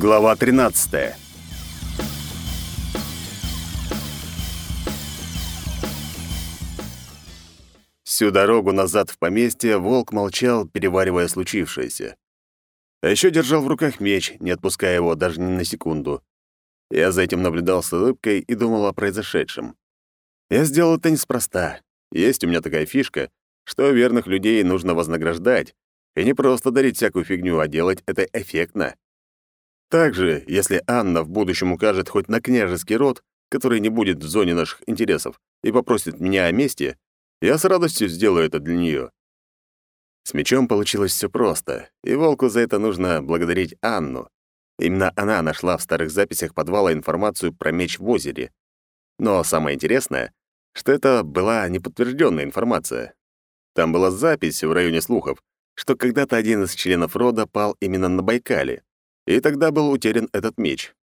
Глава 13. Всю дорогу назад в поместье волк молчал, переваривая случившееся. А еще держал в руках меч, не отпуская его даже ни на секунду. Я за этим наблюдал с улыбкой и думал о произошедшем. Я сделал это неспроста. Есть у меня такая фишка, что верных людей нужно вознаграждать, и не просто дарить всякую фигню, а делать это эффектно. Также, если Анна в будущем укажет хоть на княжеский род, который не будет в зоне наших интересов, и попросит меня о мести, я с радостью сделаю это для нее. С мечом получилось все просто, и Волку за это нужно благодарить Анну. Именно она нашла в старых записях подвала информацию про меч в озере. Но самое интересное, что это была неподтвержденная информация. Там была запись в районе слухов, что когда-то один из членов рода пал именно на Байкале и тогда был утерян этот меч.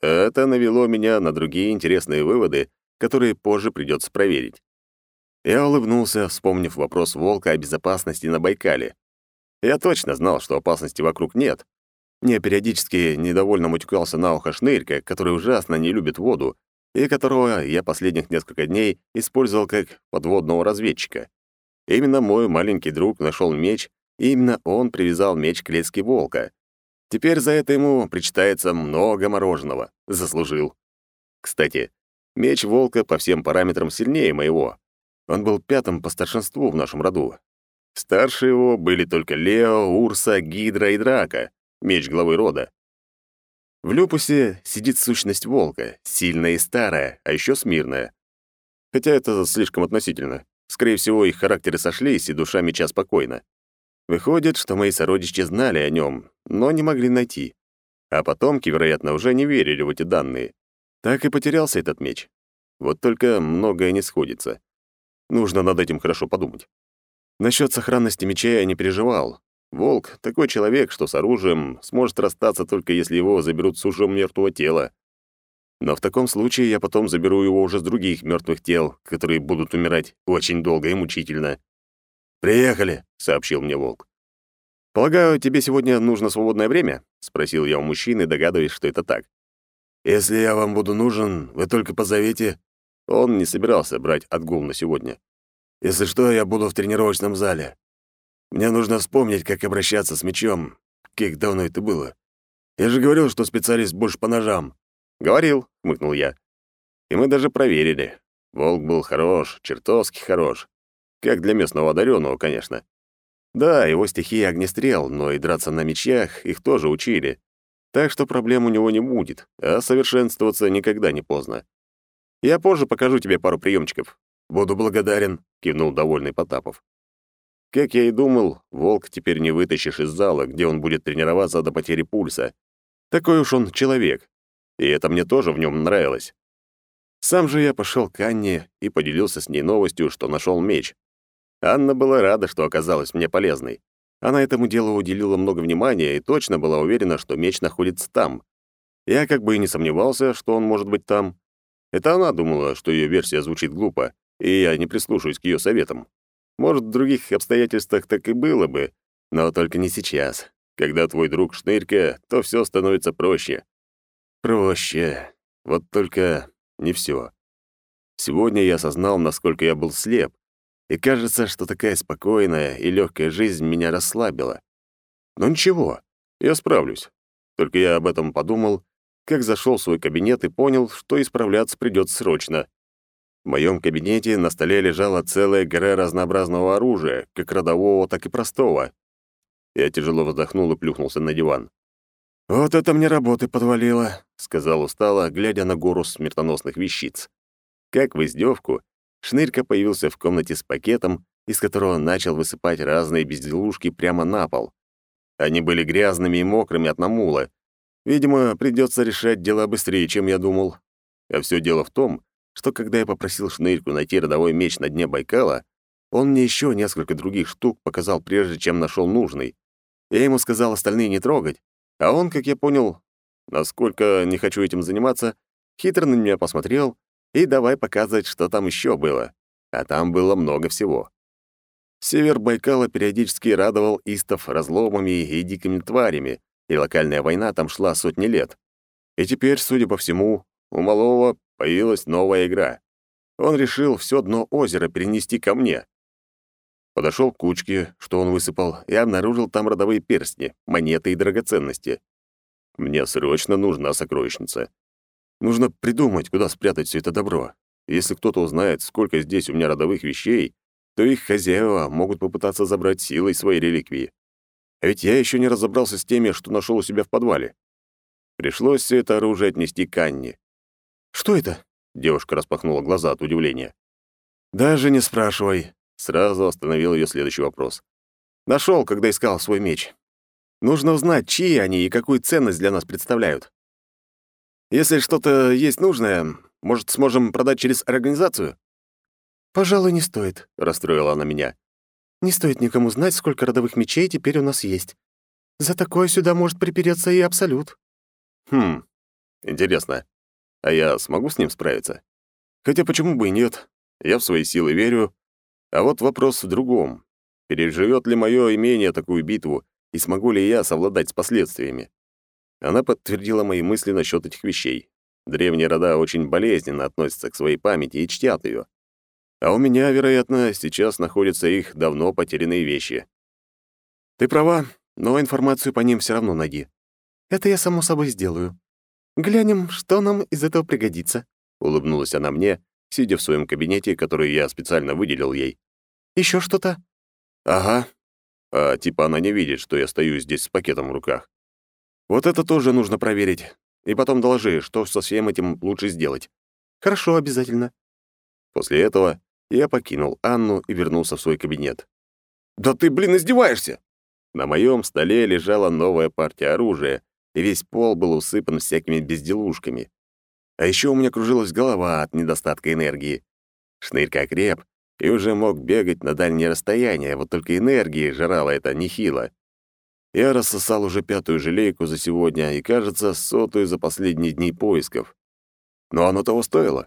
Это навело меня на другие интересные выводы, которые позже придется проверить. Я улыбнулся, вспомнив вопрос Волка о безопасности на Байкале. Я точно знал, что опасности вокруг нет. Мне периодически недовольно мутюкался на ухо шнырька, который ужасно не любит воду, и которого я последних несколько дней использовал как подводного разведчика. Именно мой маленький друг нашел меч, и именно он привязал меч к клетке волка. Теперь за это ему причитается много мороженого. Заслужил. Кстати, меч волка по всем параметрам сильнее моего. Он был пятым по старшинству в нашем роду. Старше его были только Лео, Урса, Гидра и Драка, меч главы рода. В Люпусе сидит сущность волка, сильная и старая, а еще смирная. Хотя это слишком относительно. Скорее всего, их характеры сошлись, и душа меча спокойна. Выходит, что мои сородичи знали о нем, но не могли найти. А потомки, вероятно, уже не верили в эти данные. Так и потерялся этот меч. Вот только многое не сходится. Нужно над этим хорошо подумать. Насчет сохранности меча я не переживал. Волк — такой человек, что с оружием сможет расстаться только если его заберут с ужом мертвого тела. Но в таком случае я потом заберу его уже с других мертвых тел, которые будут умирать очень долго и мучительно. «Приехали», — сообщил мне волк. «Полагаю, тебе сегодня нужно свободное время?» — спросил я у мужчины, догадываясь, что это так. «Если я вам буду нужен, вы только позовите». Он не собирался брать отгул на сегодня. «Если что, я буду в тренировочном зале. Мне нужно вспомнить, как обращаться с мечом. Как давно это было? Я же говорил, что специалист больше по ножам». «Говорил», — хмыкнул я. И мы даже проверили. Волк был хорош, чертовски хорош. Как для местного одаренного, конечно. Да, его стихия огнестрел, но и драться на мечах их тоже учили. Так что проблем у него не будет, а совершенствоваться никогда не поздно. Я позже покажу тебе пару приемчиков. Буду благодарен, кивнул довольный Потапов. Как я и думал, волк теперь не вытащишь из зала, где он будет тренироваться до потери пульса. Такой уж он человек. И это мне тоже в нем нравилось. Сам же я пошел к Анне и поделился с ней новостью, что нашел меч. Анна была рада, что оказалась мне полезной. Она этому делу уделила много внимания и точно была уверена, что меч находится там. Я как бы и не сомневался, что он может быть там. Это она думала, что ее версия звучит глупо, и я не прислушаюсь к ее советам. Может, в других обстоятельствах так и было бы, но только не сейчас. Когда твой друг шнырька, то все становится проще. Проще. Вот только не все. Сегодня я осознал, насколько я был слеп, и кажется, что такая спокойная и легкая жизнь меня расслабила. Но ничего, я справлюсь. Только я об этом подумал, как зашел в свой кабинет и понял, что исправляться придется срочно. В моем кабинете на столе лежала целая гора разнообразного оружия, как родового, так и простого. Я тяжело вздохнул и плюхнулся на диван. «Вот это мне работы подвалило», — сказал устало, глядя на гору смертоносных вещиц. Как в издевку, Шнырька появился в комнате с пакетом, из которого начал высыпать разные безделушки прямо на пол. Они были грязными и мокрыми от намула. Видимо, придется решать дела быстрее, чем я думал. А все дело в том, что когда я попросил Шнырьку найти родовой меч на дне Байкала, он мне еще несколько других штук показал, прежде чем нашел нужный. Я ему сказал остальные не трогать, а он, как я понял, насколько не хочу этим заниматься, хитро на меня посмотрел и давай показывать, что там еще было. А там было много всего. Север Байкала периодически радовал истов разломами и дикими тварями, и локальная война там шла сотни лет. И теперь, судя по всему, у малого появилась новая игра. Он решил все дно озера перенести ко мне. Подошел к кучке, что он высыпал, и обнаружил там родовые перстни, монеты и драгоценности. Мне срочно нужна сокровищница. Нужно придумать, куда спрятать все это добро. Если кто-то узнает, сколько здесь у меня родовых вещей, то их хозяева могут попытаться забрать силой свои реликвии. А ведь я еще не разобрался с теми, что нашел у себя в подвале. Пришлось все это оружие отнести к Анне. «Что это?» — девушка распахнула глаза от удивления. «Даже не спрашивай», — сразу остановил ее следующий вопрос. Нашел, когда искал свой меч. Нужно узнать, чьи они и какую ценность для нас представляют. Если что-то есть нужное, может, сможем продать через организацию?» «Пожалуй, не стоит», — расстроила она меня. «Не стоит никому знать, сколько родовых мечей теперь у нас есть. За такое сюда может припереться и Абсолют». «Хм, интересно, а я смогу с ним справиться? Хотя почему бы и нет? Я в свои силы верю. А вот вопрос в другом. Переживет ли мое имение такую битву, и смогу ли я совладать с последствиями? Она подтвердила мои мысли насчет этих вещей. Древние рода очень болезненно относятся к своей памяти и чтят ее. А у меня, вероятно, сейчас находятся их давно потерянные вещи. Ты права, но информацию по ним все равно найди. Это я само собой сделаю. Глянем, что нам из этого пригодится. Улыбнулась она мне, сидя в своем кабинете, который я специально выделил ей. Еще что-то? Ага. А типа она не видит, что я стою здесь с пакетом в руках. Вот это тоже нужно проверить. И потом доложи, что со всем этим лучше сделать. Хорошо, обязательно. После этого я покинул Анну и вернулся в свой кабинет. «Да ты, блин, издеваешься!» На моем столе лежала новая партия оружия, и весь пол был усыпан всякими безделушками. А еще у меня кружилась голова от недостатка энергии. Шнырька креп и уже мог бегать на дальние расстояния, вот только энергии жрала это нехило. Я рассосал уже пятую желейку за сегодня и, кажется, сотую за последние дни поисков. Но оно того стоило.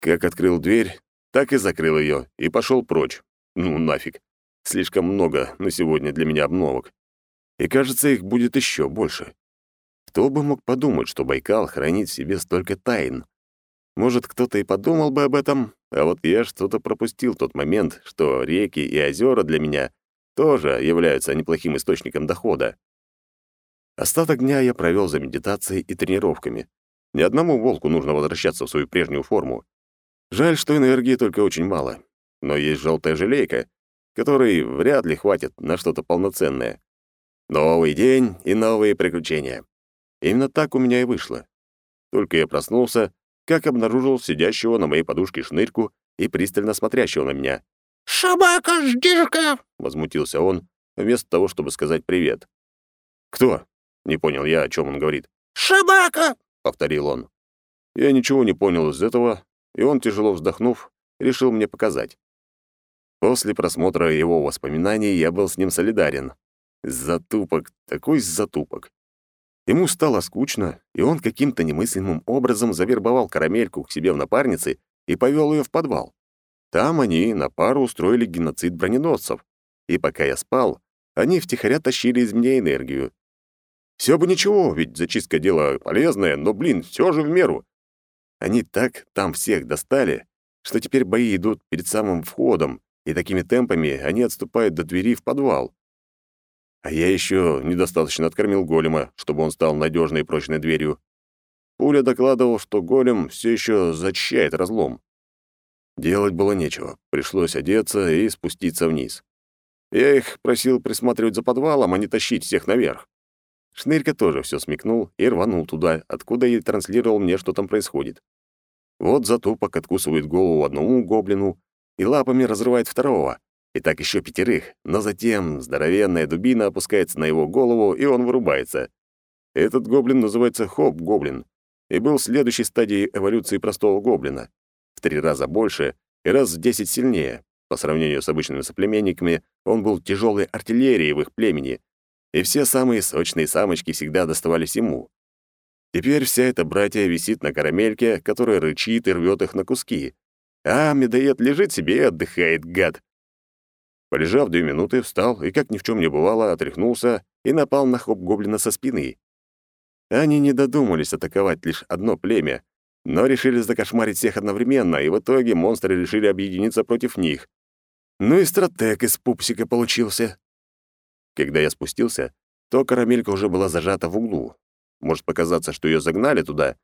Как открыл дверь, так и закрыл ее и пошел прочь. Ну, нафиг. Слишком много на сегодня для меня обновок. И, кажется, их будет еще больше. Кто бы мог подумать, что Байкал хранит в себе столько тайн? Может, кто-то и подумал бы об этом, а вот я что-то пропустил тот момент, что реки и озера для меня тоже являются неплохим источником дохода. Остаток дня я провел за медитацией и тренировками. Ни одному волку нужно возвращаться в свою прежнюю форму. Жаль, что энергии только очень мало. Но есть желтая желейка, которой вряд ли хватит на что-то полноценное. Новый день и новые приключения. Именно так у меня и вышло. Только я проснулся, как обнаружил сидящего на моей подушке шнырьку и пристально смотрящего на меня. «Собака, ждишка!» — возмутился он, вместо того, чтобы сказать «привет». «Кто?» — не понял я, о чем он говорит. «Собака!» — повторил он. Я ничего не понял из этого, и он, тяжело вздохнув, решил мне показать. После просмотра его воспоминаний я был с ним солидарен. Затупок, такой затупок. Ему стало скучно, и он каким-то немыслимым образом завербовал карамельку к себе в напарнице и повел ее в подвал. Там они на пару устроили геноцид броненосцев, и пока я спал, они втихаря тащили из меня энергию. Все бы ничего, ведь зачистка дело полезное, но, блин, все же в меру. Они так там всех достали, что теперь бои идут перед самым входом, и такими темпами они отступают до двери в подвал. А я еще недостаточно откормил голема, чтобы он стал надежной и прочной дверью. Пуля докладывал, что голем все еще зачищает разлом. Делать было нечего, пришлось одеться и спуститься вниз. Я их просил присматривать за подвалом, а не тащить всех наверх. Шнырька тоже все смекнул и рванул туда, откуда и транслировал мне, что там происходит. Вот затупок откусывает голову одному гоблину и лапами разрывает второго, и так еще пятерых, но затем здоровенная дубина опускается на его голову, и он вырубается. Этот гоблин называется Хоп-гоблин и был следующей стадией эволюции простого гоблина. В три раза больше и раз в десять сильнее. По сравнению с обычными соплеменниками, он был тяжелой артиллерией в их племени, и все самые сочные самочки всегда доставались ему. Теперь вся эта братья висит на карамельке, которая рычит и рвет их на куски. А медоед лежит себе и отдыхает, гад. Полежав две минуты, встал и, как ни в чем не бывало, отряхнулся и напал на хоп-гоблина со спины. Они не додумались атаковать лишь одно племя, но решили закошмарить всех одновременно, и в итоге монстры решили объединиться против них. Ну и стратег из пупсика получился. Когда я спустился, то карамелька уже была зажата в углу. Может показаться, что ее загнали туда,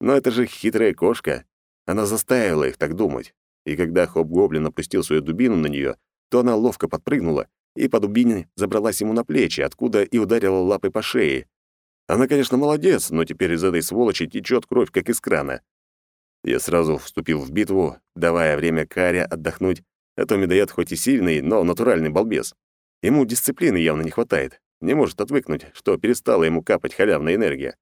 но это же хитрая кошка. Она заставила их так думать. И когда Хоп-Гоблин опустил свою дубину на нее, то она ловко подпрыгнула и по дубине забралась ему на плечи, откуда и ударила лапой по шее. Она, конечно, молодец, но теперь из этой сволочи течет кровь, как из крана. Я сразу вступил в битву, давая время Каре отдохнуть, а то медоед хоть и сильный, но натуральный балбес. Ему дисциплины явно не хватает. Не может отвыкнуть, что перестала ему капать халявная энергия.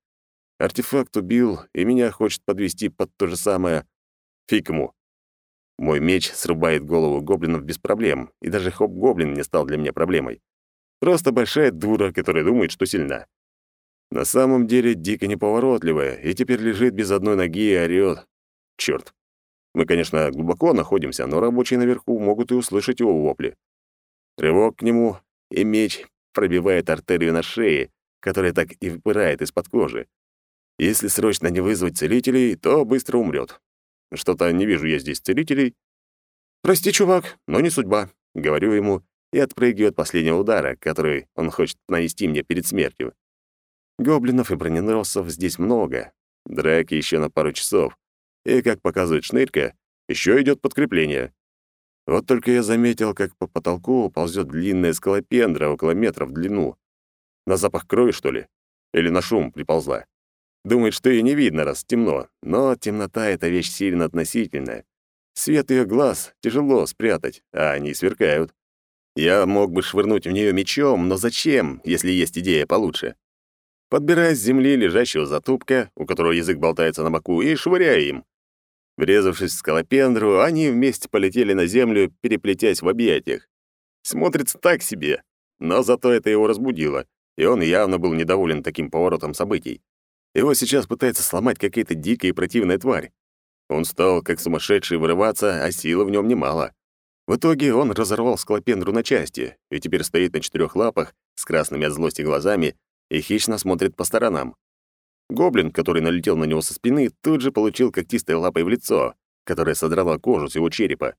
Артефакт убил, и меня хочет подвести под то же самое. Фиг ему. Мой меч срубает голову гоблинов без проблем, и даже хоп-гоблин не стал для меня проблемой. Просто большая дура, которая думает, что сильна. На самом деле дико неповоротливая, и теперь лежит без одной ноги и орёт. Чёрт. Мы, конечно, глубоко находимся, но рабочие наверху могут и услышать его вопли. Рывок к нему, и меч пробивает артерию на шее, которая так и выпирает из-под кожи. Если срочно не вызвать целителей, то быстро умрет. Что-то не вижу я здесь целителей. «Прости, чувак, но не судьба», — говорю ему и отпрыгиваю от последнего удара, который он хочет нанести мне перед смертью. Гоблинов и броненосцев здесь много. Драки еще на пару часов. И, как показывает шнырька, еще идет подкрепление. Вот только я заметил, как по потолку ползет длинная скалопендра около метра в длину. На запах крови, что ли? Или на шум приползла? Думает, что ее не видно, раз темно. Но темнота — это вещь сильно относительная. Свет ее глаз тяжело спрятать, а они сверкают. Я мог бы швырнуть в нее мечом, но зачем, если есть идея получше? Подбирая с земли лежащего затупка, у которого язык болтается на боку, и швыряя им. Врезавшись в скалопендру, они вместе полетели на землю, переплетясь в объятиях. Смотрится так себе, но зато это его разбудило, и он явно был недоволен таким поворотом событий. Его сейчас пытается сломать какая-то дикая и противная тварь. Он стал, как сумасшедший, вырываться, а силы в нем немало. В итоге он разорвал скалопендру на части и теперь стоит на четырех лапах с красными от злости глазами и хищно смотрит по сторонам. Гоблин, который налетел на него со спины, тут же получил когтистой лапой в лицо, которая содрала кожу с его черепа.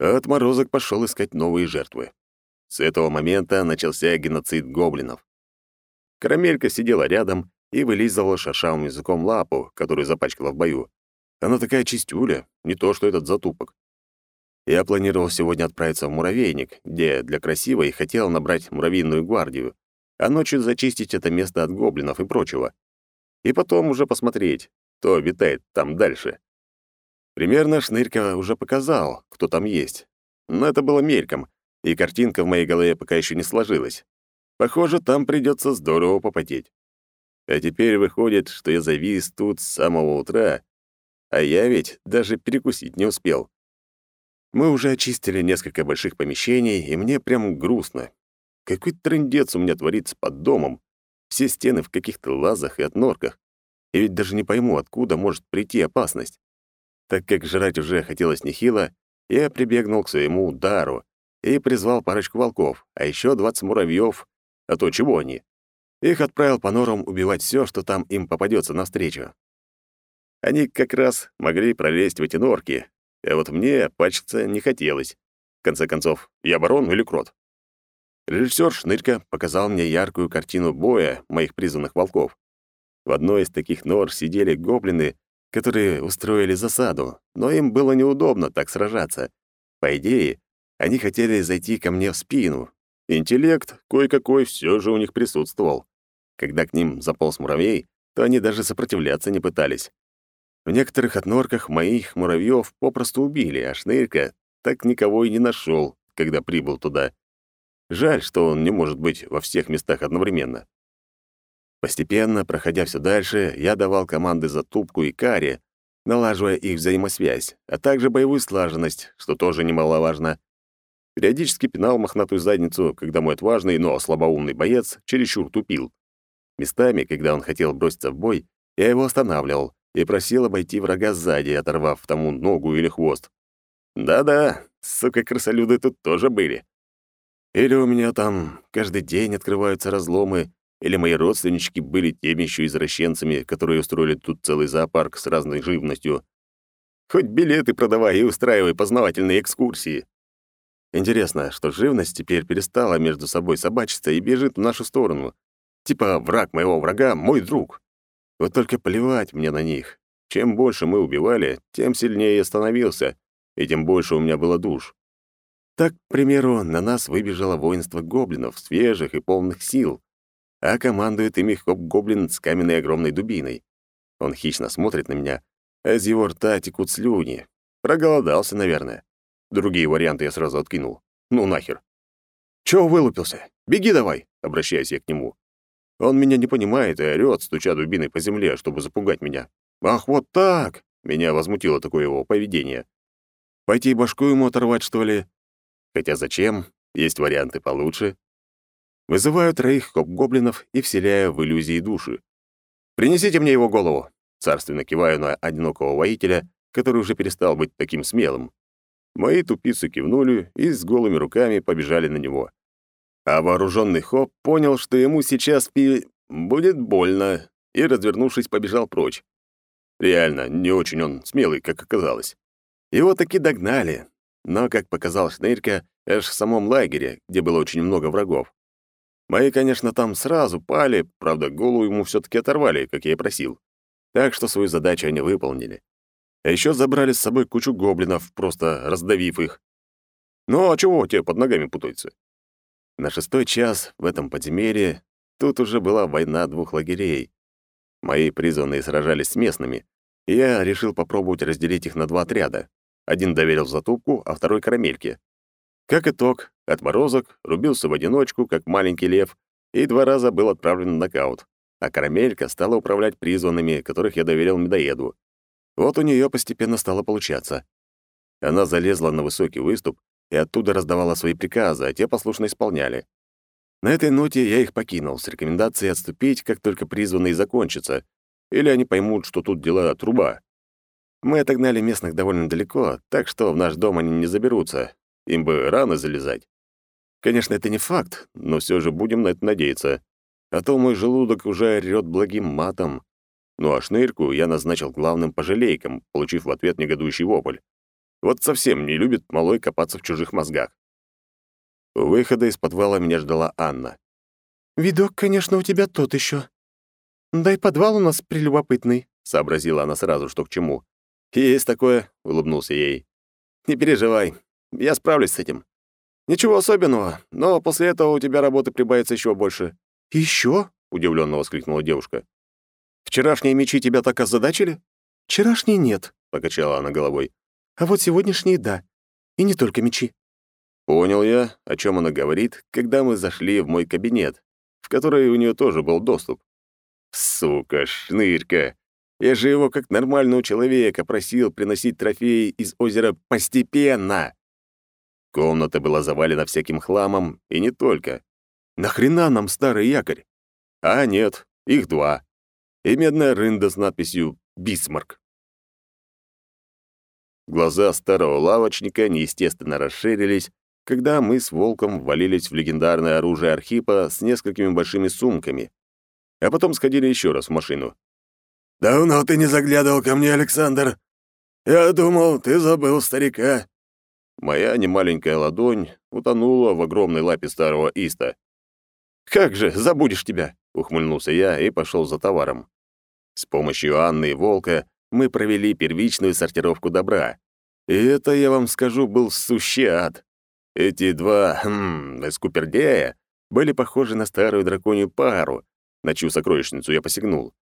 А отморозок пошел искать новые жертвы. С этого момента начался геноцид гоблинов. Карамелька сидела рядом и вылизывала шершавым языком лапу, которую запачкала в бою. Она такая чистюля, не то что этот затупок. Я планировал сегодня отправиться в муравейник, где для красивой хотел набрать муравьиную гвардию а ночью зачистить это место от гоблинов и прочего. И потом уже посмотреть, кто витает там дальше. Примерно Шнырька уже показал, кто там есть. Но это было мельком, и картинка в моей голове пока еще не сложилась. Похоже, там придется здорово попотеть. А теперь выходит, что я завис тут с самого утра, а я ведь даже перекусить не успел. Мы уже очистили несколько больших помещений, и мне прям грустно. Какой трындец у меня творится под домом. Все стены в каких-то лазах и отнорках. И ведь даже не пойму, откуда может прийти опасность. Так как жрать уже хотелось нехило, я прибегнул к своему удару и призвал парочку волков, а еще 20 муравьев, а то чего они. Их отправил по норам убивать все, что там им попадется навстречу. Они как раз могли пролезть в эти норки, а вот мне пачкаться не хотелось. В конце концов, я барон или крот? Режиссер Шнырька показал мне яркую картину боя моих призванных волков. В одной из таких нор сидели гоблины, которые устроили засаду, но им было неудобно так сражаться. По идее, они хотели зайти ко мне в спину. Интеллект кое-какой все же у них присутствовал. Когда к ним заполз муравей, то они даже сопротивляться не пытались. В некоторых отнорках моих муравьев попросту убили, а Шнырька так никого и не нашел, когда прибыл туда. Жаль, что он не может быть во всех местах одновременно. Постепенно, проходя все дальше, я давал команды за тупку и каре, налаживая их взаимосвязь, а также боевую слаженность, что тоже немаловажно. Периодически пинал мохнатую задницу, когда мой отважный, но слабоумный боец чересчур тупил. Местами, когда он хотел броситься в бой, я его останавливал и просил обойти врага сзади, оторвав тому ногу или хвост. Да-да, сука, крысолюды тут тоже были. Или у меня там каждый день открываются разломы, или мои родственнички были теми еще извращенцами, которые устроили тут целый зоопарк с разной живностью. Хоть билеты продавай и устраивай познавательные экскурсии. Интересно, что живность теперь перестала между собой собачиться и бежит в нашу сторону. Типа враг моего врага — мой друг. Вот только плевать мне на них. Чем больше мы убивали, тем сильнее я становился, и тем больше у меня было душ. Так, к примеру, на нас выбежало воинство гоблинов, свежих и полных сил, а командует ими хоп-гоблин с каменной огромной дубиной. Он хищно смотрит на меня, а из его рта текут слюни. Проголодался, наверное. Другие варианты я сразу откинул. Ну нахер. «Чего вылупился? Беги давай!» — обращаюсь я к нему. Он меня не понимает и орёт, стуча дубиной по земле, чтобы запугать меня. «Ах, вот так!» — меня возмутило такое его поведение. «Пойти башку ему оторвать, что ли?» Хотя зачем? Есть варианты получше. Вызываю троих хоп-гоблинов и вселяю в иллюзии души. «Принесите мне его голову!» Царственно киваю на одинокого воителя, который уже перестал быть таким смелым. Мои тупицы кивнули и с голыми руками побежали на него. А вооруженный хоп понял, что ему сейчас пи... будет больно, и, развернувшись, побежал прочь. Реально, не очень он смелый, как оказалось. Его таки догнали, но, как показал Шнырька, аж в самом лагере, где было очень много врагов. Мои, конечно, там сразу пали, правда, голову ему все таки оторвали, как я и просил. Так что свою задачу они выполнили. А еще забрали с собой кучу гоблинов, просто раздавив их. Ну а чего те под ногами путаются? На шестой час в этом подземелье тут уже была война двух лагерей. Мои призванные сражались с местными, и я решил попробовать разделить их на два отряда. Один доверил затупку, а второй — карамельке. Как итог, отморозок рубился в одиночку, как маленький лев, и два раза был отправлен в нокаут, а карамелька стала управлять призванными, которых я доверил медоеду. Вот у нее постепенно стало получаться. Она залезла на высокий выступ и оттуда раздавала свои приказы, а те послушно исполняли. На этой ноте я их покинул с рекомендацией отступить, как только призванные закончатся, или они поймут, что тут дела труба. Мы отогнали местных довольно далеко, так что в наш дом они не заберутся. Им бы рано залезать. Конечно, это не факт, но все же будем на это надеяться. А то мой желудок уже орёт благим матом. Ну а шнырьку я назначил главным пожалейком, получив в ответ негодующий вопль. Вот совсем не любит малой копаться в чужих мозгах. У выхода из подвала меня ждала Анна. «Видок, конечно, у тебя тот еще. Да и подвал у нас прелюбопытный», — сообразила она сразу, что к чему. «Есть такое», — улыбнулся ей. «Не переживай, я справлюсь с этим. Ничего особенного, но после этого у тебя работы прибавится еще больше». Еще? удивленно воскликнула девушка. «Вчерашние мечи тебя так озадачили?» «Вчерашние нет», — покачала она головой. «А вот сегодняшние — да. И не только мечи». Понял я, о чем она говорит, когда мы зашли в мой кабинет, в который у нее тоже был доступ. Сука, шнырька. Я же его как нормального человека просил приносить трофеи из озера постепенно. Комната была завалена всяким хламом, и не только. Нахрена нам старый якорь? А нет, их два. И медная рында с надписью «Бисмарк». Глаза старого лавочника неестественно расширились, когда мы с Волком ввалились в легендарное оружие Архипа с несколькими большими сумками, а потом сходили еще раз в машину. «Давно ты не заглядывал ко мне, Александр. Я думал, ты забыл старика». Моя немаленькая ладонь утонула в огромной лапе старого Иста. «Как же, забудешь тебя!» — ухмыльнулся я и пошел за товаром. С помощью Анны и Волка мы провели первичную сортировку добра. И это, я вам скажу, был сущий ад. Эти два, хм, скупердяя были похожи на старую драконью пару, на чью сокровищницу я посягнул.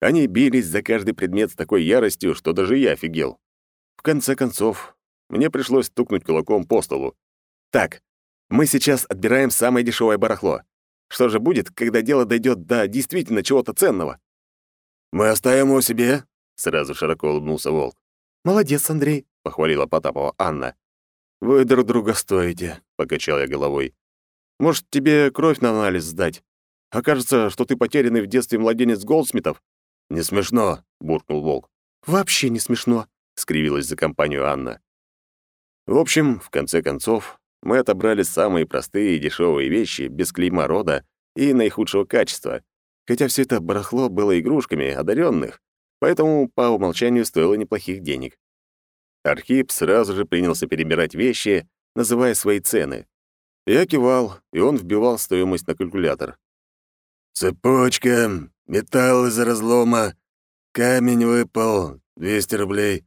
Они бились за каждый предмет с такой яростью, что даже я офигел. В конце концов, мне пришлось стукнуть кулаком по столу. «Так, мы сейчас отбираем самое дешевое барахло. Что же будет, когда дело дойдет до действительно чего-то ценного?» «Мы оставим его себе», — сразу широко улыбнулся Волк. «Молодец, Андрей», — похвалила Потапова Анна. «Вы друг друга стоите», — покачал я головой. «Может, тебе кровь на анализ сдать? Окажется, что ты потерянный в детстве младенец Голдсмитов?» «Не смешно», — буркнул Волк. «Вообще не смешно», — скривилась за компанию Анна. В общем, в конце концов, мы отобрали самые простые и дешевые вещи, без клейма рода и наихудшего качества, хотя все это барахло было игрушками одаренных, поэтому по умолчанию стоило неплохих денег. Архип сразу же принялся перебирать вещи, называя свои цены. Я кивал, и он вбивал стоимость на калькулятор. «Цепочка, металл из разлома, камень выпал, 200 рублей.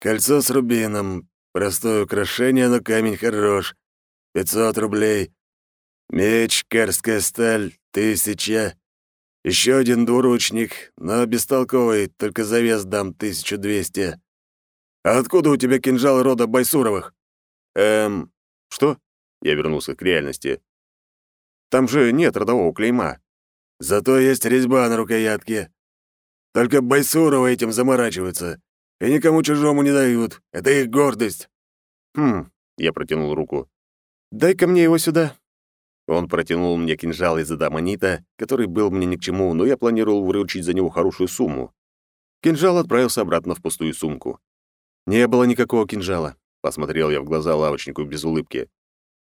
Кольцо с рубином, простое украшение, но камень хорош, 500 рублей. Меч, карская сталь, тысяча. Еще один двуручник, но бестолковый, только за вес дам 1200. А откуда у тебя кинжал рода Байсуровых? Эм, что? Я вернулся к реальности. Там же нет родового клейма. Зато есть резьба на рукоятке. Только Байсуровы этим заморачиваются и никому чужому не дают. Это их гордость. Хм, я протянул руку. Дай-ка мне его сюда. Он протянул мне кинжал из адамонита, который был мне ни к чему, но я планировал выручить за него хорошую сумму. Кинжал отправился обратно в пустую сумку. Не было никакого кинжала. Посмотрел я в глаза лавочнику без улыбки.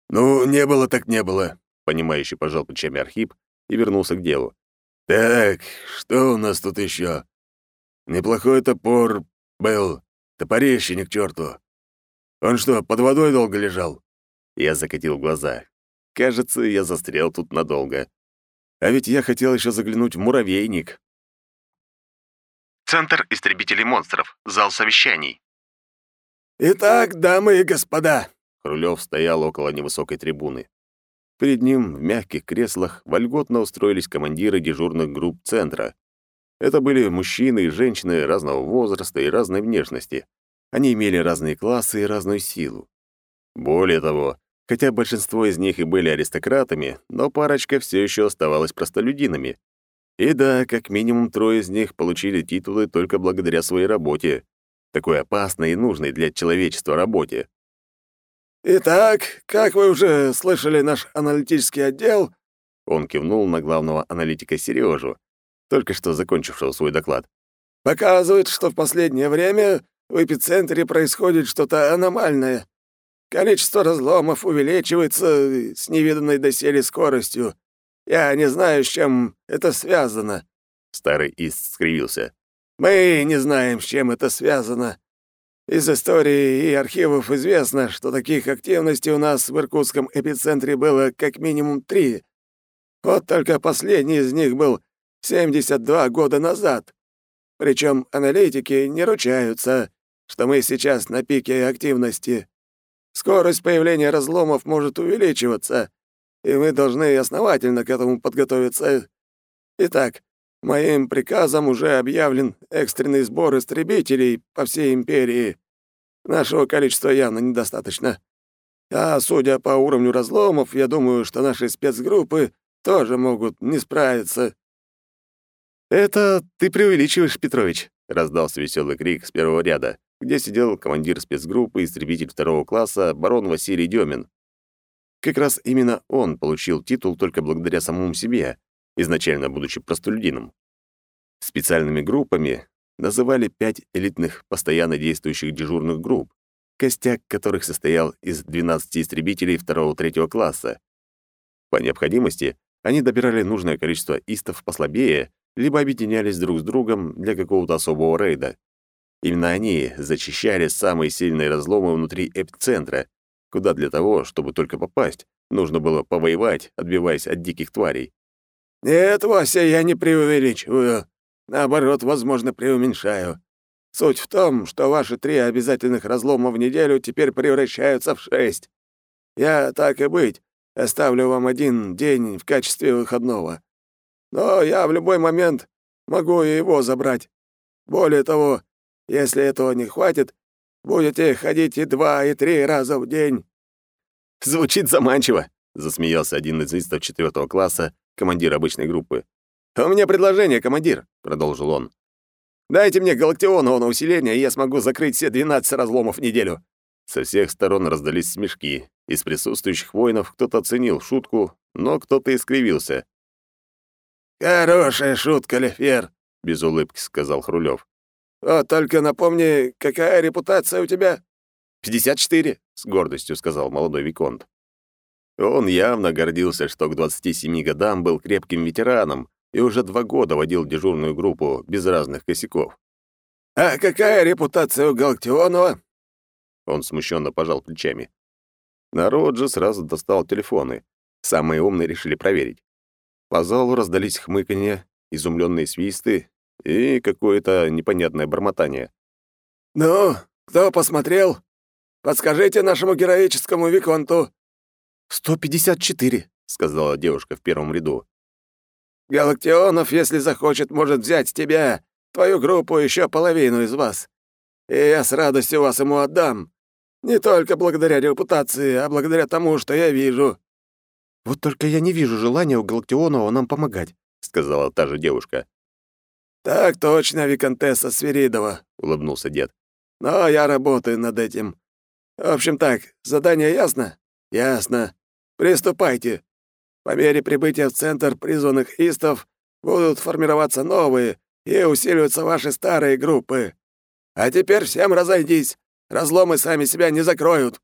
«Ну, не было так не было», — понимающе пожал плечами Архип и вернулся к делу. «Так, что у нас тут еще? Неплохой топор был, топорище не к черту. Он что, под водой долго лежал?» Я закатил глаза. Кажется, я застрял тут надолго. А ведь я хотел еще заглянуть в муравейник. Центр истребителей монстров. Зал совещаний. «Итак, дамы и господа», Хрулев стоял около невысокой трибуны. Перед ним в мягких креслах вольготно устроились командиры дежурных групп центра. Это были мужчины и женщины разного возраста и разной внешности. Они имели разные классы и разную силу. Более того, хотя большинство из них и были аристократами, но парочка все еще оставалась простолюдинами. И да, как минимум трое из них получили титулы только благодаря своей работе, такой опасной и нужной для человечества работе. «Итак, как вы уже слышали, наш аналитический отдел...» Он кивнул на главного аналитика Сережу, только что закончившего свой доклад. «Показывает, что в последнее время в эпицентре происходит что-то аномальное. Количество разломов увеличивается с невиданной доселе скоростью. Я не знаю, с чем это связано». Старый Ист скривился. «Мы не знаем, с чем это связано. Из истории и архивов известно, что таких активностей у нас в Иркутском эпицентре было как минимум три. Вот только последний из них был 72 года назад. Причем аналитики не ручаются, что мы сейчас на пике активности. Скорость появления разломов может увеличиваться, и мы должны основательно к этому подготовиться. Итак, Моим приказом уже объявлен экстренный сбор истребителей по всей империи. Нашего количества явно недостаточно. А судя по уровню разломов, я думаю, что наши спецгруппы тоже могут не справиться». «Это ты преувеличиваешь, Петрович», — раздался веселый крик с первого ряда, где сидел командир спецгруппы истребитель второго класса барон Василий Демин. Как раз именно он получил титул только благодаря самому себе, изначально будучи простолюдином. Специальными группами называли пять элитных постоянно действующих дежурных групп, костяк которых состоял из 12 истребителей второго-третьего класса. По необходимости они добирали нужное количество истов послабее, либо объединялись друг с другом для какого-то особого рейда. Именно они зачищали самые сильные разломы внутри эпицентра, куда для того, чтобы только попасть, нужно было повоевать, отбиваясь от диких тварей. «Нет, Вася, я не преувеличиваю. Наоборот, возможно, преуменьшаю. Суть в том, что ваши три обязательных разлома в неделю теперь превращаются в шесть. Я, так и быть, оставлю вам один день в качестве выходного. Но я в любой момент могу его забрать. Более того, если этого не хватит, будете ходить и два, и три раза в день». «Звучит заманчиво», — засмеялся один из истов четвертого класса, командир обычной группы. «У меня предложение, командир», — продолжил он. «Дайте мне галактионного на усиление, и я смогу закрыть все 12 разломов в неделю». Со всех сторон раздались смешки. Из присутствующих воинов кто-то оценил шутку, но кто-то искривился. «Хорошая шутка, Лефер», — без улыбки сказал Хрулев. «Вот только напомни, какая репутация у тебя?» «Пятьдесят четыре», — с гордостью сказал молодой Виконт. Он явно гордился, что к 27 годам был крепким ветераном и уже два года водил дежурную группу без разных косяков. «А какая репутация у Галактионова?» Он смущенно пожал плечами. Народ же сразу достал телефоны. Самые умные решили проверить. По залу раздались хмыканье, изумленные свисты и какое-то непонятное бормотание. «Ну, кто посмотрел? Подскажите нашему героическому Виконту». «Сто пятьдесят четыре», — сказала девушка в первом ряду. «Галактионов, если захочет, может взять тебя, твою группу, еще половину из вас. И я с радостью вас ему отдам. Не только благодаря репутации, а благодаря тому, что я вижу». «Вот только я не вижу желания у Галактионова нам помогать», — сказала та же девушка. «Так точно, Викантесса Свиридова», — улыбнулся дед. «Но я работаю над этим. В общем так, задание ясно?» «Ясно. Приступайте. По мере прибытия в центр призванных истов будут формироваться новые и усиливаться ваши старые группы. А теперь всем разойдись. Разломы сами себя не закроют».